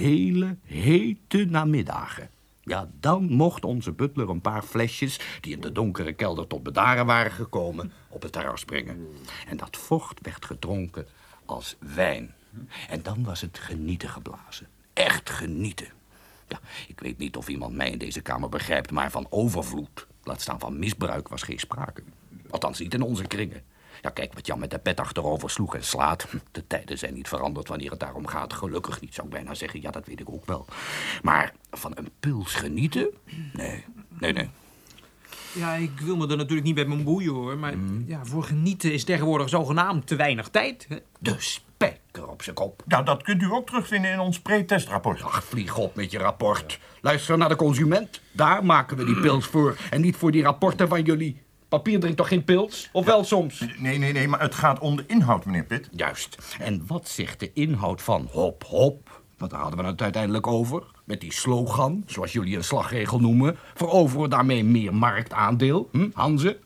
hele hete namiddagen. Ja, dan mocht onze butler een paar flesjes... die in de donkere kelder tot bedaren waren gekomen... op het terras brengen. En dat vocht werd gedronken als wijn. En dan was het genieten geblazen. Echt genieten. Ja, ik weet niet of iemand mij in deze kamer begrijpt... maar van overvloed, laat staan van misbruik, was geen sprake. Althans niet in onze kringen. Ja, kijk wat Jan met de pet achterover sloeg en slaat. De tijden zijn niet veranderd wanneer het daarom gaat. Gelukkig niet, zou ik bijna zeggen. Ja, dat weet ik ook wel. Maar van een pils genieten? Nee, nee, nee. Ja, ik wil me er natuurlijk niet bij bemoeien hoor. Maar ja, voor genieten is tegenwoordig zogenaamd te weinig tijd. Hè? De spijker op zijn kop. Nou, dat kunt u ook terugvinden in ons pre-testrapport. Ach, vlieg op met je rapport. Luister naar de consument. Daar maken we die pils voor. En niet voor die rapporten van jullie. Papier drinkt toch geen pils? Of wel soms? Nee, nee, nee, maar het gaat om de inhoud, meneer Pitt. Juist. En wat zegt de inhoud van hop hop? Want daar hadden we het uiteindelijk over. Met die slogan, zoals jullie een slagregel noemen. Veroveren we daarmee meer marktaandeel? Hm, Hanze?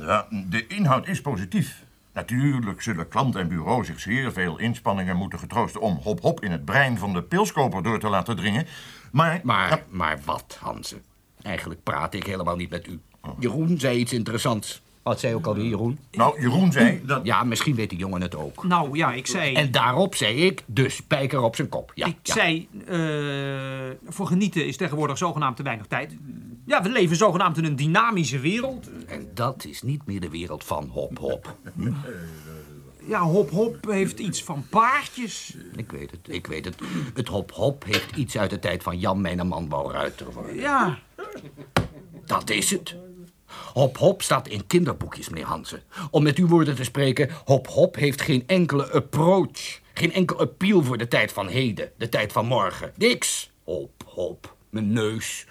Ja, de inhoud is positief. Natuurlijk zullen klant en bureau zich zeer veel inspanningen moeten getroosten... om hop-hop in het brein van de pilskoper door te laten dringen. Maar... Maar, maar wat, Hanze? Eigenlijk praat ik helemaal niet met u. Jeroen zei iets interessants. Wat zei ook alweer Jeroen? Nou, Jeroen zei dat... Ja, misschien weet die jongen het ook. Nou ja, ik zei... En daarop zei ik, de spijker op zijn kop. Ja, ik ja. zei, eh, voor genieten is tegenwoordig zogenaamd te weinig tijd. Ja, we leven zogenaamd in een dynamische wereld. En dat is niet meer de wereld van hop hop. Ja, hop hop heeft iets van paardjes. Ik weet het, ik weet het. Het hop hop heeft iets uit de tijd van Jan mijn man Ruiter. Ja, Dat is het. Hop hop staat in kinderboekjes, meneer Hansen. Om met uw woorden te spreken, hop hop heeft geen enkele approach. Geen enkel appeal voor de tijd van heden, de tijd van morgen. Niks. Hop hop, mijn neus.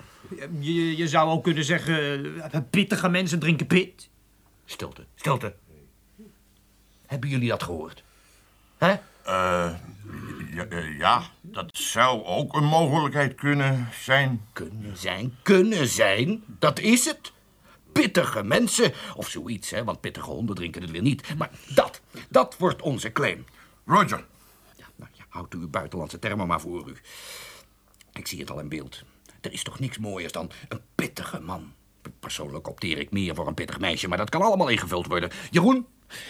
je, je zou ook kunnen zeggen, eh, pittige mensen drinken pit. Stilte, stilte. Hebben jullie dat gehoord? Hè? eh, ja, eh, ja, dat zou ook een mogelijkheid kunnen zijn. Kunnen zijn, kunnen zijn. Dat is het. Pittige mensen, of zoiets, hè, want pittige honden drinken het weer niet. Maar dat, dat wordt onze claim. Roger, Ja, nou, ja, houdt u uw buitenlandse termen maar voor u. Ik zie het al in beeld. Er is toch niks mooiers dan een pittige man. Persoonlijk opteer ik meer voor een pittig meisje, maar dat kan allemaal ingevuld worden. Jeroen,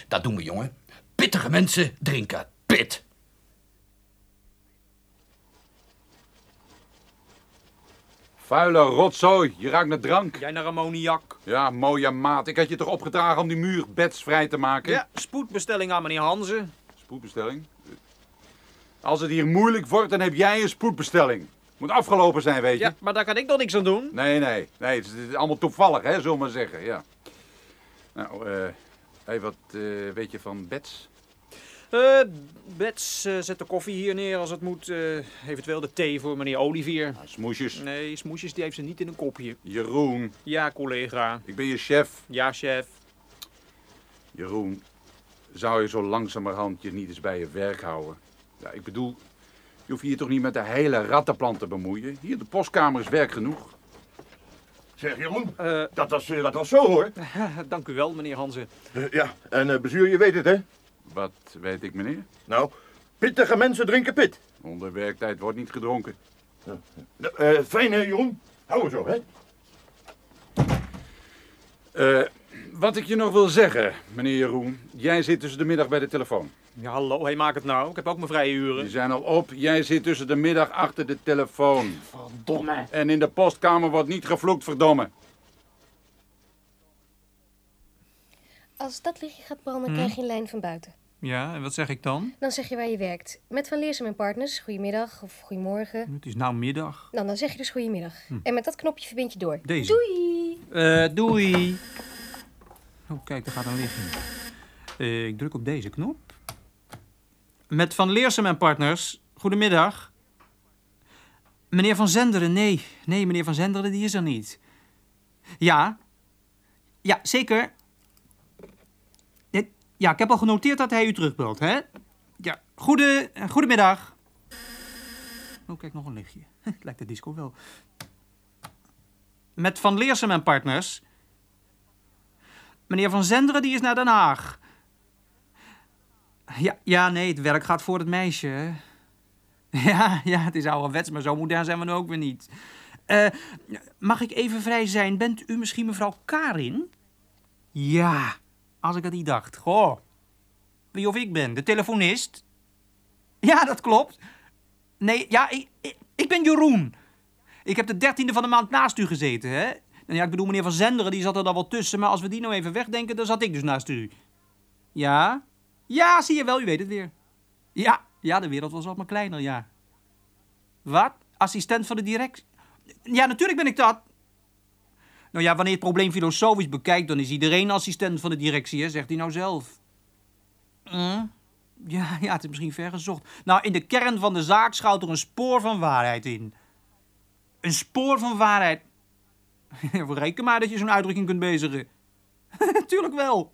dat doen we, jongen. Pittige mensen drinken pit. Vuile rotzooi, je ruikt naar drank. Jij naar ammoniak. Ja, mooie maat. Ik had je toch opgedragen om die muur vrij te maken? Ja, spoedbestelling aan meneer Hanze. Spoedbestelling? Als het hier moeilijk wordt, dan heb jij een spoedbestelling. Moet afgelopen zijn, weet je? Ja, maar daar kan ik nog niks aan doen. Nee, nee, nee. Het is, het is allemaal toevallig, hè, zullen we maar zeggen, ja. Nou, eh... hey, wat eh, weet je van beds? Eh, Bets, eh, zet de koffie hier neer als het moet. Eh, eventueel de thee voor meneer Olivier. Nou, smoesjes. Nee, smoesjes die heeft ze niet in een kopje. Jeroen, Ja, collega. ik ben je chef. Ja, chef. Jeroen, zou je zo langzamerhand je niet eens bij je werk houden? Ja, ik bedoel, je hoeft hier toch niet met de hele rattenplan te bemoeien? Hier, de postkamer is werk genoeg. zeg Jeroen, Eh, dat was, dat was zo hoor. dank u wel, meneer Hanze. Eh, ja, en eh bezuur, je weet het hè? Wat weet ik, meneer? Nou, pittige mensen drinken pit. Onder werktijd wordt niet gedronken. Nou, eh, fijn hè Jeroen? Hou er zo hè? Eh, wat ik je nog wil zeggen, meneer Jeroen. Jij zit tussen de middag bij de telefoon. Ja, hallo, hey, maak het nou. Ik heb ook mijn vrije Die uren. zijn al op. Jij zit tussen de middag achter de telefoon. Verdomme. En in de postkamer wordt niet gevloekt, verdomme. Als dat lichtje gaat branden, krijg je een lijn van buiten. Ja, en wat zeg ik dan? Dan zeg je waar je werkt. Met Van Leersum en Partners, goedemiddag of goedemorgen. Het is nou middag. Nou, dan zeg je dus goedemiddag. En met dat knopje verbind je door. Deze. Doei! Eh, doei. Oh, kijk, daar gaat een lichtje. Eh, ik druk op deze knop. Met Van Leersum en partners. Goedemiddag. Meneer Van Zenderen, nee. Nee, meneer Van Zenderen, die is er niet. Ja. Ja, zeker. Ja, ik heb al genoteerd dat hij u terugbelt, hè? Ja, goede, eh, goedemiddag. Oh, kijk, nog een lichtje. Het lijkt de disco wel. Met Van Leersum en partners. Meneer Van Zenderen, die is naar Den Haag. Ja, ja, nee, het werk gaat voor het meisje. Ja, ja, het is ouderwets, maar zo modern zijn we nu ook weer niet. Eh, mag ik even vrij zijn? Bent u misschien mevrouw Karin? Ja, als ik het niet dacht. Goh. Wie of ik ben? De telefonist? Ja, dat klopt. Nee, ja, ik, ik, ben Jeroen. Ik heb de dertiende van de maand naast u gezeten, hè? Nou ja, ik bedoel, meneer Van Zenderen, die zat er dan wel tussen. Maar als we die nou even wegdenken, dan zat ik dus naast u. Ja? Ja, zie je wel, u weet het weer. Ja, ja, de wereld was wat maar kleiner, ja. Wat? Assistent van de directie? Ja, natuurlijk ben ik dat. Nou ja, wanneer je het probleem filosofisch bekijkt, dan is iedereen assistent van de directie, hè? zegt hij nou zelf. Hm? Ja, ja, het is misschien ver gezocht. Nou, in de kern van de zaak schuilt er een spoor van waarheid in. Een spoor van waarheid. Reken maar dat je zo'n uitdrukking kunt bezigen. Tuurlijk wel.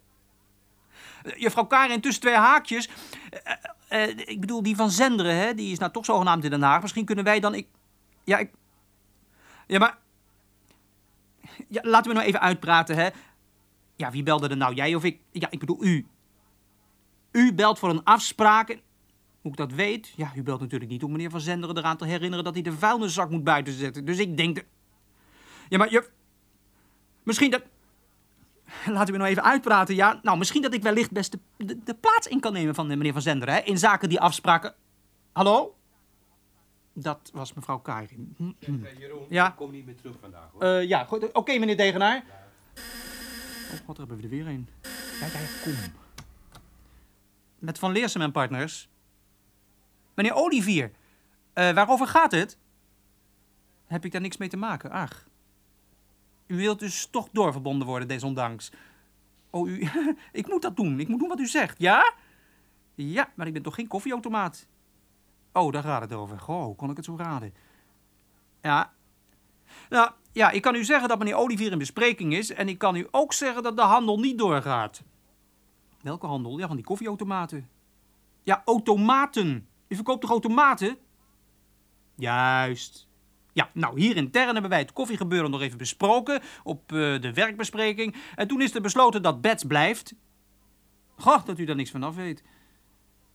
Juffrouw Karin, tussen twee haakjes. Eh, eh, ik bedoel, die van Zenderen, hè, die is nou toch zogenaamd in Den Haag. Misschien kunnen wij dan... Ik, ja, ik... Ja, maar... Ja, laten we nou even uitpraten, hè. Ja, wie belde er nou? Jij of ik? Ja, ik bedoel u. U belt voor een afspraak. Hoe ik dat weet? Ja, u belt natuurlijk niet om meneer Van Zenderen eraan te herinneren dat hij de vuilniszak moet buiten zetten. Dus ik denk... Dat... Ja, maar je... Misschien dat... Laten we nou even uitpraten, ja. Nou, misschien dat ik wellicht best de, de, de plaats in kan nemen van de meneer Van Zenderen, hè. In zaken die afspraken... Hallo? Dat was mevrouw Karin. Jeroen, Ja. ik kom niet meer terug vandaag hoor. Eh, ja, goed. Oké, meneer Degenaar. Oh god, daar hebben we er weer een. Ja, ja, kom. Met Van Leersum en partners. Meneer Olivier, eh, waarover gaat het? Heb ik daar niks mee te maken? Ach. U wilt dus toch doorverbonden worden, desondanks. Oh, u... ik moet dat doen. Ik moet doen wat u zegt, ja? Ja, maar ik ben toch geen koffieautomaat? Oh, daar gaat het over. Goh, hoe kon ik het zo raden? Ja, nou, ja, ik kan u zeggen dat meneer Olivier in bespreking is. En ik kan u ook zeggen dat de handel niet doorgaat. Welke handel? Ja, van die koffieautomaten. Ja, automaten. U verkoopt toch automaten? Juist. Ja, nou, hier intern hebben wij het koffiegebeuren nog even besproken op eh, de werkbespreking. En toen is er besloten dat Bets blijft. Goh, dat u daar niks van af weet.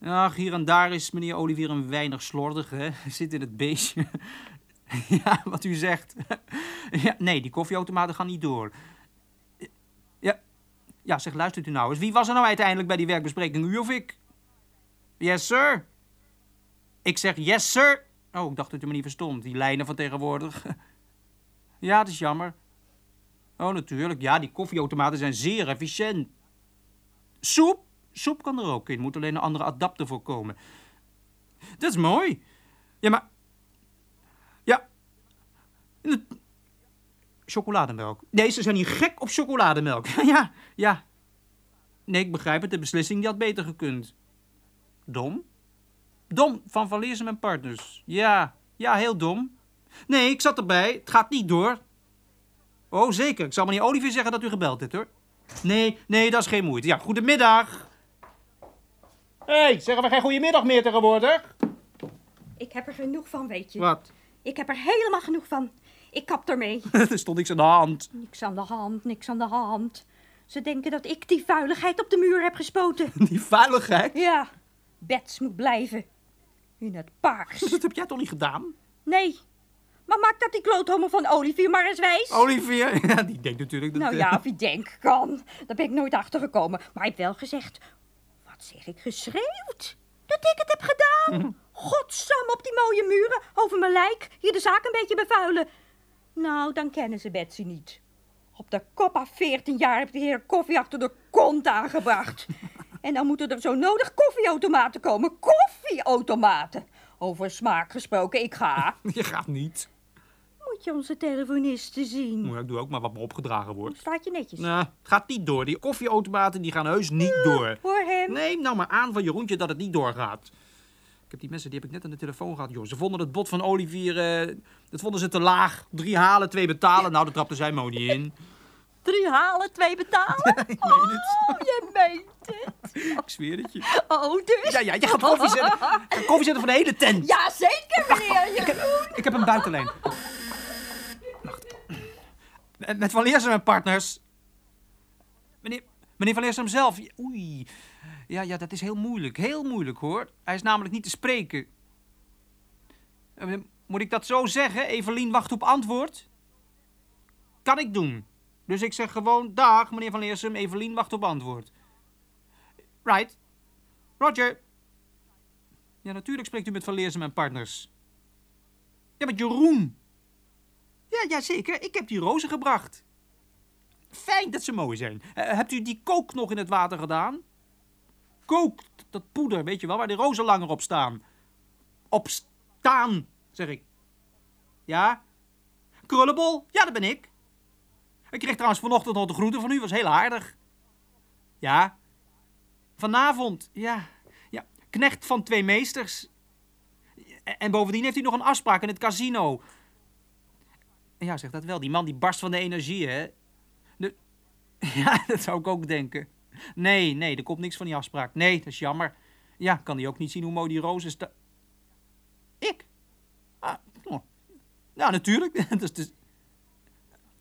Ach, hier en daar is meneer Olivier een weinig slordig, hè. Zit in het beestje. Ja, wat u zegt. Ja, nee, die koffieautomaten gaan niet door. Ja, ja, zeg, luistert u nou eens. Wie was er nou uiteindelijk bij die werkbespreking, u of ik? Yes, sir. Ik zeg yes, sir. Oh, ik dacht dat u me niet verstond. Die lijnen van tegenwoordig. Ja, het is jammer. Oh, natuurlijk. Ja, die koffieautomaten zijn zeer efficiënt. Soep? Soep kan er ook in. Moet alleen een andere adapter voor komen. Dat is mooi. Ja, maar... Ja. Chocolademelk. Nee, ze zijn niet gek op chocolademelk. ja, ja. Nee, ik begrijp het. De beslissing die had beter gekund. Dom? Dom, van Van en Partners. Ja, ja, heel dom. Nee, ik zat erbij. Het gaat niet door. Oh, zeker. Ik zal meneer Olivier zeggen dat u gebeld hebt, hoor. Nee, nee, dat is geen moeite. Ja, goedemiddag. Hé, hey, zeggen we geen goedemiddag meer tegenwoordig? Ik heb er genoeg van, weet je. Wat? Ik heb er helemaal genoeg van. Ik kap ermee. er stond niks aan de hand. Niks aan de hand, niks aan de hand. Ze denken dat ik die vuiligheid op de muur heb gespoten. Die vuiligheid. Ja, Bets moet blijven. In het paars. Dat heb jij toch niet gedaan? Nee. Maar maak dat die kloothommel van Olivier maar eens wijs. Olivier? Ja, die denkt natuurlijk dat... Nou eh, ja, of je denkt kan. Daar ben ik nooit achter gekomen. Maar hij heeft wel gezegd. Wat zeg ik geschreeuwd? Dat ik het heb gedaan. Godsam op die mooie muren. Over mijn lijk. Hier de zaak een beetje bevuilen. Nou, dan kennen ze Betsy niet. Op de kop af 14 jaar heeft de heer koffie achter de kont aangebracht. En dan moeten er zo nodig koffieautomaten komen. Koffieautomaten. Over smaak gesproken, ik ga. Je gaat niet. Moet je onze telefonisten zien. Nou, ik doe ook maar wat me opgedragen wordt. Staat je netjes. Nou, het gaat niet door. Die koffieautomaten die gaan heus niet door. Hoor hem. Neem nou maar aan van Jeroentje dat het niet doorgaat. Ik heb die mensen, die heb ik net aan de telefoon gehad, joh. Ze vonden het bod van Olivier, eh, dat vonden ze te laag. Drie halen, twee betalen. Nou, daar trapte zij mooi niet in. Drie halen, twee betalen? Oh, je meent het. Ik zweer het je. Oh, dus? Ja, ja, je gaat koffie zetten. Koffie zetten voor de hele tent. Ja, zeker, meneer Jeroen. Ik heb een buitenlijn. Met met Van Leersum en partners. Meneer, meneer Van Leersum zelf. Oei. Ja, ja, dat is heel moeilijk. Heel moeilijk, hoor. Hij is namelijk niet te spreken. Eh, Moet ik dat zo zeggen? Evelien wacht op antwoord? Kan ik doen. Dus ik zeg gewoon, dag meneer Van Leersum, Evelien wacht op antwoord. Right. Roger. Ja, natuurlijk spreekt u met Van Leersum en partners. Ja, met Jeroen. Ja, ja, zeker. Ik heb die rozen gebracht. Fijn dat ze mooi zijn. Eh, hebt u die kook nog in het water gedaan? Kook, dat poeder, weet je wel, waar de rozen langer op staan. Op staan, zeg ik. Ja? Krullenbol? Ja, dat ben ik. Ik kreeg trouwens vanochtend nog de groeten van u, was heel aardig. Ja? Vanavond, ja. Ja, knecht van twee meesters. En bovendien heeft u nog een afspraak in het casino. Ja, zeg dat wel. Die man die barst van de energie, hè? Ja, dat zou ik ook denken. Nee, nee, er komt niks van die afspraak. Nee, dat is jammer. Ja, kan hij ook niet zien hoe mooi die rozen staan. Ik? Ah. Ja, natuurlijk. dat is dus...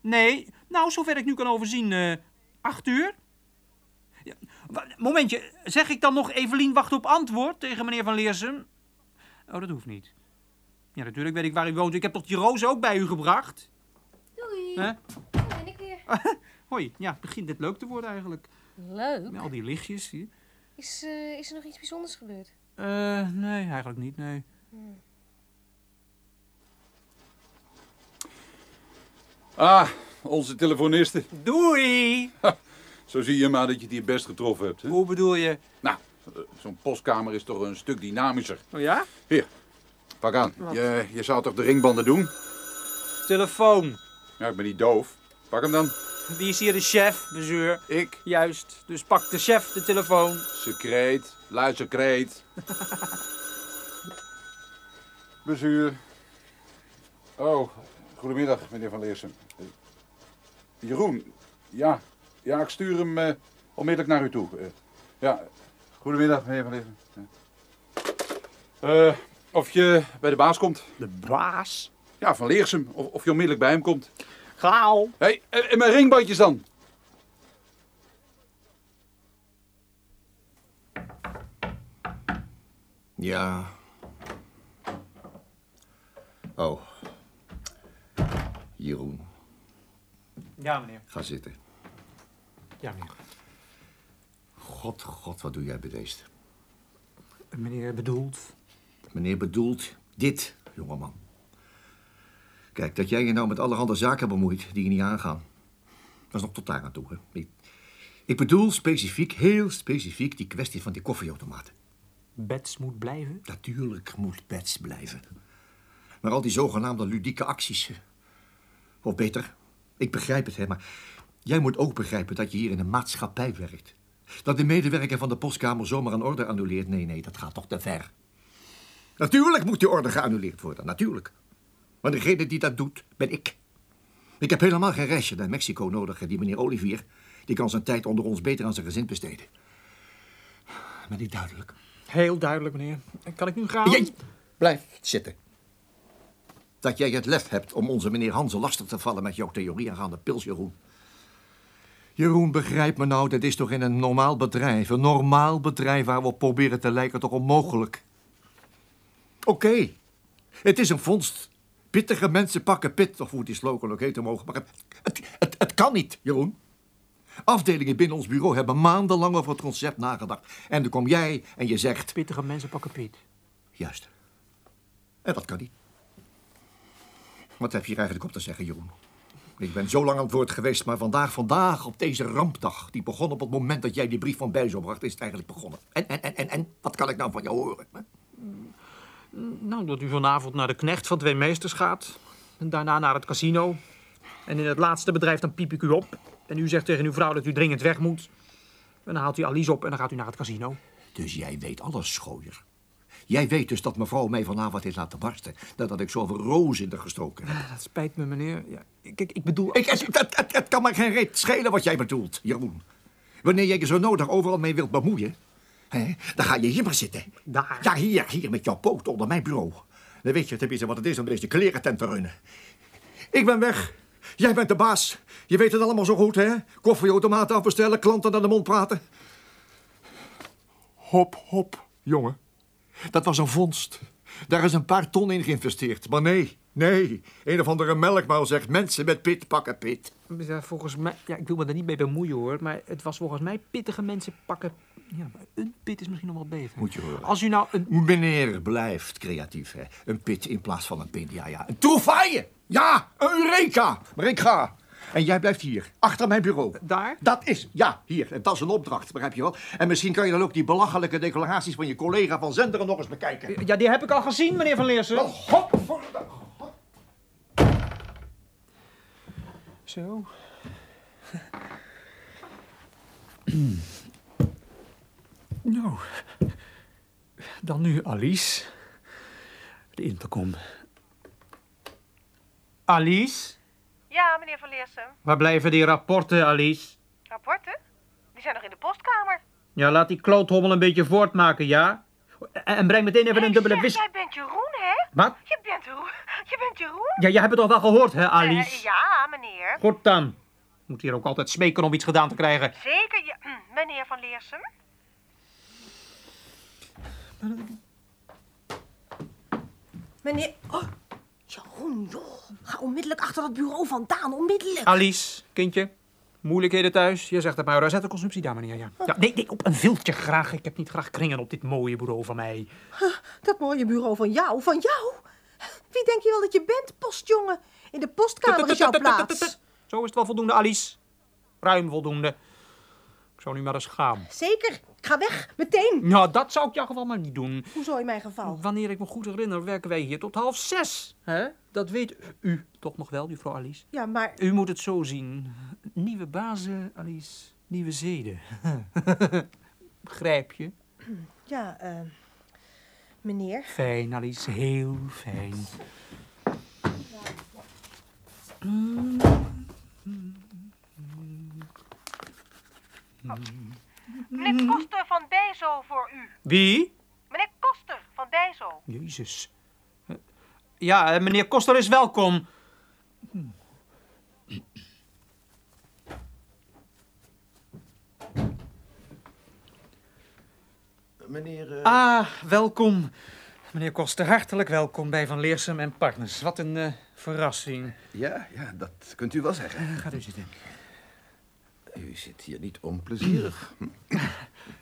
Nee, nou, zover ik nu kan overzien, eh acht uur. Ja, momentje, zeg ik dan nog Evelien wacht op antwoord tegen meneer Van Leersum? Oh, dat hoeft niet. Ja, natuurlijk weet ik waar u woont. Ik heb toch die rozen ook bij u gebracht? Doei. Hè? Daar ben ik weer. Hoi, ja, het begint dit leuk te worden eigenlijk. Leuk. Met al die lichtjes hier. Is, eh, is er nog iets bijzonders gebeurd? Eh, nee, eigenlijk niet, nee. Ah, onze telefoniste. Doei! Zo zie je maar dat je het hier best getroffen hebt. Hè? Hoe bedoel je? Nou, eh, zo'n postkamer is toch een stuk dynamischer. Oh ja? Hier, pak aan. Je, je zou toch de ringbanden doen? Telefoon. Ja, ik ben niet doof. Pak hem dan. Wie is hier de chef, bezeur? Ik. Juist, dus pak de chef de telefoon. Secreet. Luisterkreet. Bezuur. Oh, goedemiddag, meneer Van Leersum. Eh, Jeroen, ja. Ja, ik stuur hem eh, onmiddellijk naar u toe. Eh, ja, goedemiddag, meneer Van Leersum. Ja. Eh, of je bij de baas komt. De baas? Ja, Van Leersum. Of, of je onmiddellijk bij hem komt. Gauw. Hé, hey, en en mijn ringbandjes dan? Ja. Oh. Jeroen, Ja, meneer. ga zitten. Ja, meneer. God, god, wat doe jij bedeesd. Meneer bedoelt... Meneer bedoelt dit, jongeman. Kijk, dat jij je nou met allerhande zaken bemoeit die je niet aangaan. Dat is nog tot daar aan toe, hè. Ik, ik bedoel specifiek, heel specifiek, die kwestie van die koffieautomaten. Bets moet blijven? Natuurlijk moet Bets blijven. Maar al die zogenaamde ludieke acties. eh, Of beter, ik begrijp het, hè, maar jij moet ook begrijpen dat je hier in een maatschappij werkt. Dat de medewerker van de postkamer zomaar een order annuleert, nee, nee, dat gaat toch te ver. Natuurlijk moet die order geannuleerd worden, natuurlijk. Maar degene die dat doet, ben ik. Ik heb helemaal geen reisje naar Mexico nodig. en Die meneer Olivier, die kan zijn tijd onder ons beter aan zijn gezin besteden. Ben ik duidelijk? Heel duidelijk, meneer. Kan ik nu gaan? Jij, blijf zitten. Dat jij het lef hebt om onze meneer Hansen lastig te vallen met jouw theorie aangaande pils, Jeroen. Jeroen, begrijp me nou, dit is toch in een normaal bedrijf, een normaal bedrijf waar we op proberen te lijken, toch onmogelijk. Oké, het is een vondst. Pittige mensen pakken pit, of hoe die slogan ook heten mogen, maar het, het, het, het kan niet, Jeroen. Afdelingen binnen ons bureau hebben maandenlang over het concept nagedacht. En dan kom jij en je zegt... Pittige mensen pakken Piet. Juist. En dat kan niet. Wat heb je hier eigenlijk op te zeggen, Jeroen? Ik ben zo lang aan het woord geweest, maar vandaag, vandaag, op deze rampdag... die begon op het moment dat jij die brief van Bijzo bracht... is het eigenlijk begonnen. En, en, en, en, en, wat kan ik nou van jou horen? hè? Nou, dat u vanavond naar de knecht van twee meesters gaat. En daarna naar het casino. En in het laatste bedrijf dan piep ik u op. En u zegt tegen uw vrouw dat u dringend weg moet. En dan haalt u Alice op en dan gaat u naar het casino. Dus jij weet alles, schooier. Jij weet dus dat mevrouw mij vanavond heeft laten barsten... nadat ik zoveel roos in de gestoken heb. Dat spijt me, meneer. Ja, kijk, ik bedoel... Ik, het, het, het, het kan me geen reet schelen wat jij bedoelt, Jeroen. Wanneer jij je zo nodig overal mee wilt bemoeien... Dan ga je hier maar zitten. Daar. Ja, hier, hier met jouw poot onder mijn bureau. Dan weet je tenminste wat het is om deze klerentent te runnen. Ik ben weg. Jij bent de baas. Je weet het allemaal zo goed, hè? Koffieautomaten afbestellen, klanten naar de mond praten. Hop, hop, jongen. Dat was een vondst. Daar is een paar ton in geïnvesteerd. Maar nee, nee. Een of andere melkmuil zegt mensen met pit pakken pit. Ja, volgens mij, ja, ik wil me daar niet mee bemoeien hoor, maar het was volgens mij pittige mensen pakken. Ja, maar een pit is misschien nog wel beter. Moet je horen. Als u nou een. Meneer blijft creatief, hè. Een pit in plaats van een pin, ja, ja. Een trouvaille! Ja, een Eureka! Maar ik ga. En jij blijft hier, achter mijn bureau. Daar? Dat is, ja, hier. En dat is een opdracht, begrijp je wel? En misschien kan je dan ook die belachelijke declaraties van je collega van Zenderen nog eens bekijken. Ja, die heb ik al gezien, meneer Van Leersen. Oh, de... Zo. nou, dan nu Alice. De intercom. Alice? Ja, meneer Van Leersum. Waar blijven die rapporten, Alice? Rapporten? Die zijn nog in de postkamer. Ja, laat die kloothommel een beetje voortmaken, ja? En, en breng meteen even een dubbele Zeg, wis... Jij bent Jeroen, hè? Wat? Je bent Jeroen. Je bent Jeroen? Ja, jij hebt het toch wel gehoord, hè, Eh, Alice? ja, meneer. Goed dan. Moet hier ook altijd smeken om iets gedaan te krijgen. Zeker, ja, meneer Van Leersum. Meneer... Oh, Jeroen, joh. Ga onmiddellijk achter dat bureau vandaan. Onmiddellijk. Alice, kindje. Moeilijkheden thuis? Je zegt het maar. Zet de consumptie daar, meneer. Ja. Ja, nee, nee, op een viltje graag. Ik heb niet graag kringen op dit mooie bureau van mij. Dat mooie bureau van jou, van jou. Wie denk je wel dat je bent, postjongen? In de postkamer is jouw plaats. Zo is het wel voldoende, Alice. Ruim voldoende. Ik zou nu maar eens gaan. Zeker. Ik ga weg. Meteen. Nou, dat zou ik jouw geval maar niet doen. Hoezo in mijn geval? Wanneer ik me goed herinner, werken wij hier tot half zes. Hè? Dat weet u toch nog wel, juffrouw Alice? Ja, maar... U moet het zo zien. Nieuwe bazen, Alice. Nieuwe zeden. Begrijp je? Ja, eh... meneer. Fijn, Alice. Heel fijn. Meneer Koster van Bijzo voor u. Wie? Meneer Koster van Bijzo. Jezus. Ja, eh, meneer Koster is welkom. Meneer... eh, Ah, welkom. Meneer Koster, hartelijk welkom bij Van Leersum en Partners. Wat een eh, verrassing. Ja, ja, dat kunt u wel zeggen. Gaat u zitten. U zit hier niet onplezierig.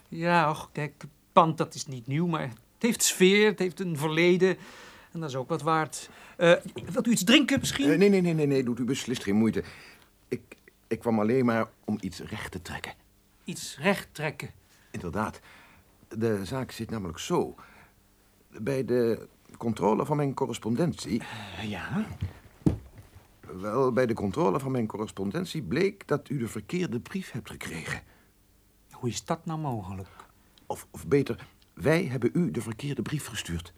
Ja, och, kijk, het pand dat is niet nieuw, maar het heeft sfeer, het heeft een verleden. En dat is ook wat waard. Eh, wilt u iets drinken misschien? Eh, nee, nee, nee, nee, nee, doet u beslist geen moeite. Ik, ik kwam alleen maar om iets recht te trekken. Iets recht trekken. Inderdaad. De zaak zit namelijk zo. Bij de controle van mijn correspondentie... ja? Wel, bij de controle van mijn correspondentie bleek dat u de verkeerde brief hebt gekregen. Hoe is dat nou mogelijk? Of, of beter, wij hebben u de verkeerde brief gestuurd.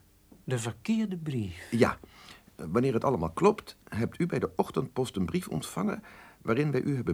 De verkeerde brief? Ja. Wanneer het allemaal klopt, hebt u bij de ochtendpost een brief ontvangen... waarin wij u hebben